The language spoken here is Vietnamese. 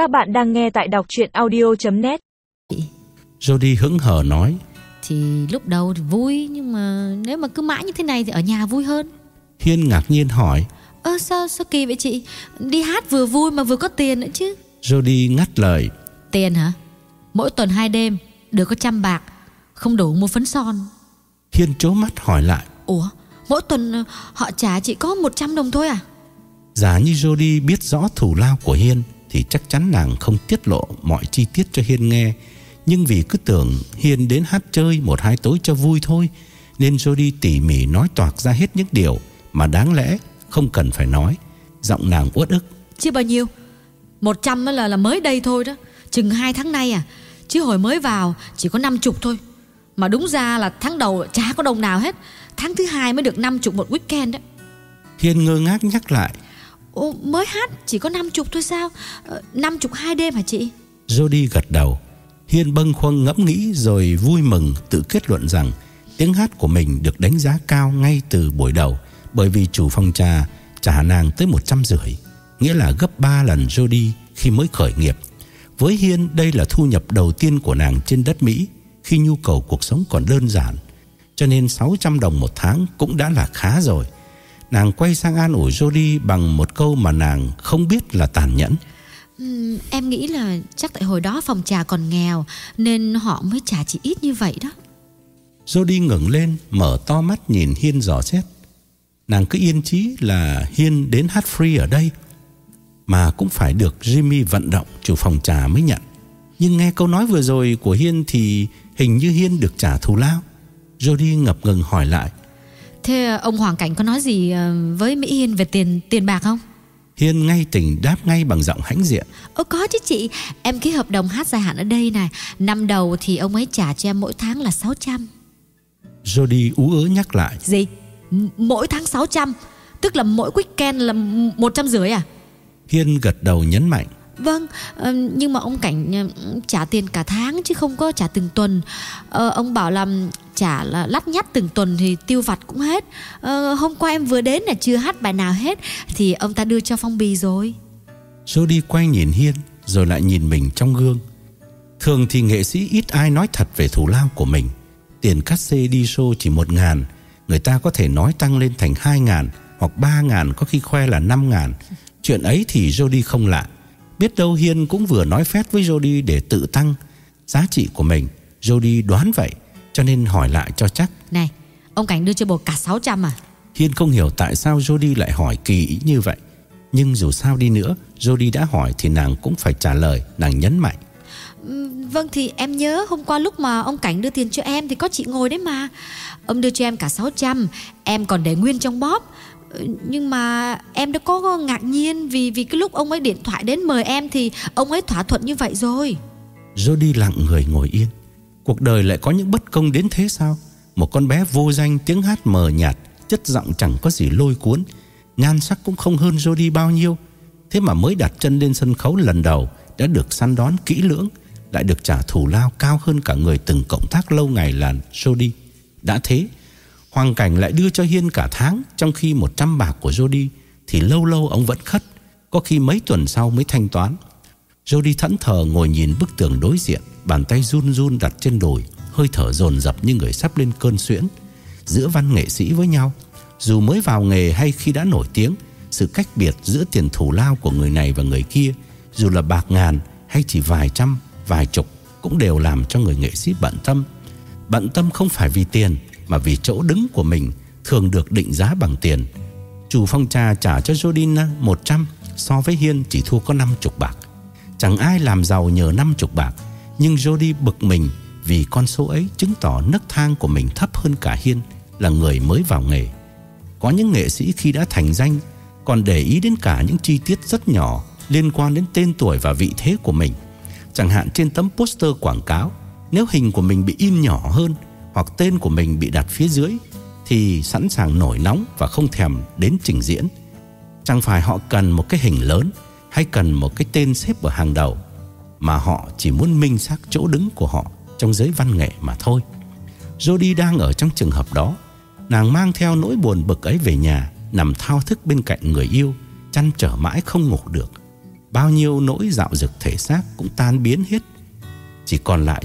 Các bạn đang nghe tại đọc chuyện audio.net Jody hững hờ nói. Thì lúc đầu thì vui Nhưng mà nếu mà cứ mãi như thế này Thì ở nhà vui hơn. Hiên ngạc nhiên hỏi. Ơ sao sao kỳ vậy chị? Đi hát vừa vui mà vừa có tiền nữa chứ. Jody ngắt lời. Tiền hả? Mỗi tuần hai đêm Được có trăm bạc Không đủ mua phấn son. Hiên chố mắt hỏi lại. Ủa mỗi tuần ờ, họ trả chị có 100 đồng thôi à Giả như Jody biết rõ thủ lao của Hiên Thì chắc chắn nàng không tiết lộ mọi chi tiết cho Hiên nghe. Nhưng vì cứ tưởng Hiên đến hát chơi một hai tối cho vui thôi Nên Jody tỉ mỉ nói toạc ra hết những điều Mà đáng lẽ không cần phải nói. Giọng nàng uất ức. Chứ bao nhiêu? 100 đó là, là mới đây thôi đó. Chừng 2 tháng nay à. Chứ hồi mới vào chỉ có 50 thôi. Mà đúng ra là tháng đầu chả có đồng nào hết. Tháng thứ hai mới được 50 một weekend đó. Hiên ngơ ngác nhắc lại Ồ, mới hát chỉ có 50 thôi sao ờ, 50 hai đêm hả chị Jody gật đầu Hiên bâng khuâng ngẫm nghĩ rồi vui mừng tự kết luận rằng tiếng hát của mình được đánh giá cao ngay từ buổi đầu bởi vì chủ phòng trà trả nàng tới một trăm rưỡi, nghĩa là gấp 3 lần Jody khi mới khởi nghiệp. Với Hiên đây là thu nhập đầu tiên của nàng trên đất Mỹ khi nhu cầu cuộc sống còn đơn giản, cho nên 600 đồng một tháng cũng đã là khá rồi. Nàng quay sang an ủi Jody bằng một câu mà nàng không biết là tàn nhẫn. Ừm, Em nghĩ là chắc tại hồi đó phòng trà còn nghèo Nên họ mới trả chị ít như vậy đó. Jody ngẩng lên Mở to mắt nhìn Hiên dò xét. Nàng cứ yên chí là Hiên đến hát free ở đây Mà cũng phải được Jimmy vận động Chủ phòng trà mới nhận. Nhưng nghe câu nói vừa rồi của Hiên Thì hình như Hiên được trả thù lao. Jody ngập ngừng hỏi lại Thế ờ, ông Hoàng Cảnh có nói gì ờ, với Mỹ Hiên về tiền tiền bạc không? Hiên ngay tỉnh đáp ngay bằng giọng hãnh diện. Ồ có chứ chị. Em ký hợp đồng hát dài hạn ở đây này. Năm đầu thì ông ấy trả cho em mỗi tháng là 600 Jody ú ớ nhắc lại. Gì? M- mỗi tháng 600 Tức là mỗi weekend là một trăm rưỡi à? Hiên gật đầu nhấn mạnh Vâng, nhưng mà ông Cảnh trả tiền cả tháng chứ không có trả từng tuần. Ờ, ông bảo là trả là lắt nhắt từng tuần thì tiêu vặt cũng hết. Ờ, hôm qua em vừa đến là chưa hát bài nào hết thì ông ta đưa cho phong bì rồi. Jody quay nhìn Hiên Rồi lại nhìn mình trong gương Thường thì nghệ sĩ ít ai nói thật về thù lao của mình Tiền cắt xê đi show chỉ một ngàn Người ta có thể nói tăng lên thành hai ngàn Hoặc ba ngàn có khi khoe là năm ngàn Chuyện ấy thì Jody không lạ Biết đâu Hiên cũng vừa nói phét với Jody Để tự tăng giá trị của mình Jody đoán vậy Cho nên hỏi lại cho chắc Này, ông Cảnh đưa cho bồ cả 600 à? Hiên không hiểu tại sao Jody lại hỏi kỳ ý như vậy Nhưng dù sao đi nữa Jody đã hỏi thì nàng cũng phải trả lời Nàng nhấn mạnh Vâng thì em nhớ hôm qua lúc mà ông Cảnh đưa tiền cho em thì có chị ngồi đấy mà. Ông đưa cho em cả 600, em còn để nguyên trong bóp. Nhưng mà em đã có ngạc nhiên vì vì cái lúc ông ấy điện thoại đến mời em thì ông ấy thỏa thuận như vậy rồi. Jody lặng người ngồi yên. Cuộc đời lại có những bất công đến thế sao? Một con bé vô danh, tiếng hát mờ nhạt, Chất giọng chẳng có gì lôi cuốn. Nhan sắc cũng không hơn Jody bao nhiêu. Thế mà mới đặt chân lên sân khấu lần đầu, Đã được săn đón kỹ lưỡng, Lại được trả thù lao cao hơn cả người từng cộng tác lâu ngày là Jody Đã thế Hoàng Cảnh lại đưa cho Hiên cả tháng Trong khi 100 bạc của Jody Thì lâu lâu ông vẫn khất Có khi mấy tuần sau mới thanh toán. Jody thẫn thờ ngồi nhìn bức tường đối diện Bàn tay run run đặt trên đùi Hơi thở dồn dập như người sắp lên cơn suyễn. Giữa văn nghệ sĩ với nhau Dù mới vào nghề hay khi đã nổi tiếng Sự cách biệt giữa tiền thù lao của người này và người kia Dù là bạc ngàn hay chỉ vài trăm, vài chục Cũng đều làm cho người nghệ sĩ bận tâm. Bận tâm không phải vì tiền mà vì chỗ đứng của mình Thường được định giá bằng tiền. Chủ phong trà trả cho Jodina 100 So với Hiên chỉ thua có 50 bạc. Chẳng ai làm giàu nhờ 50 bạc, Nhưng Jody bực mình Vì con số ấy chứng tỏ nấc thang của mình thấp hơn cả Hiên Là người mới vào nghề. Có những nghệ sĩ khi đã thành danh Còn để ý đến cả những chi tiết rất nhỏ Liên quan đến tên tuổi và vị thế của mình. Chẳng hạn trên tấm poster quảng cáo, Nếu hình của mình bị in nhỏ hơn hoặc tên của mình bị đặt phía dưới Thì sẵn sàng nổi nóng Và không thèm đến trình diễn. Chẳng phải họ cần một cái hình lớn Hay cần một cái tên xếp ở hàng đầu, Mà họ chỉ muốn minh xác chỗ đứng của họ Trong giới văn nghệ mà thôi. Jody đang ở trong trường hợp đó, Nàng mang theo nỗi buồn bực ấy về nhà, Nằm thao thức bên cạnh người yêu, Chăn trở mãi không ngủ được. Bao nhiêu nỗi dạo dực thể xác cũng tan biến hết. Chỉ còn lại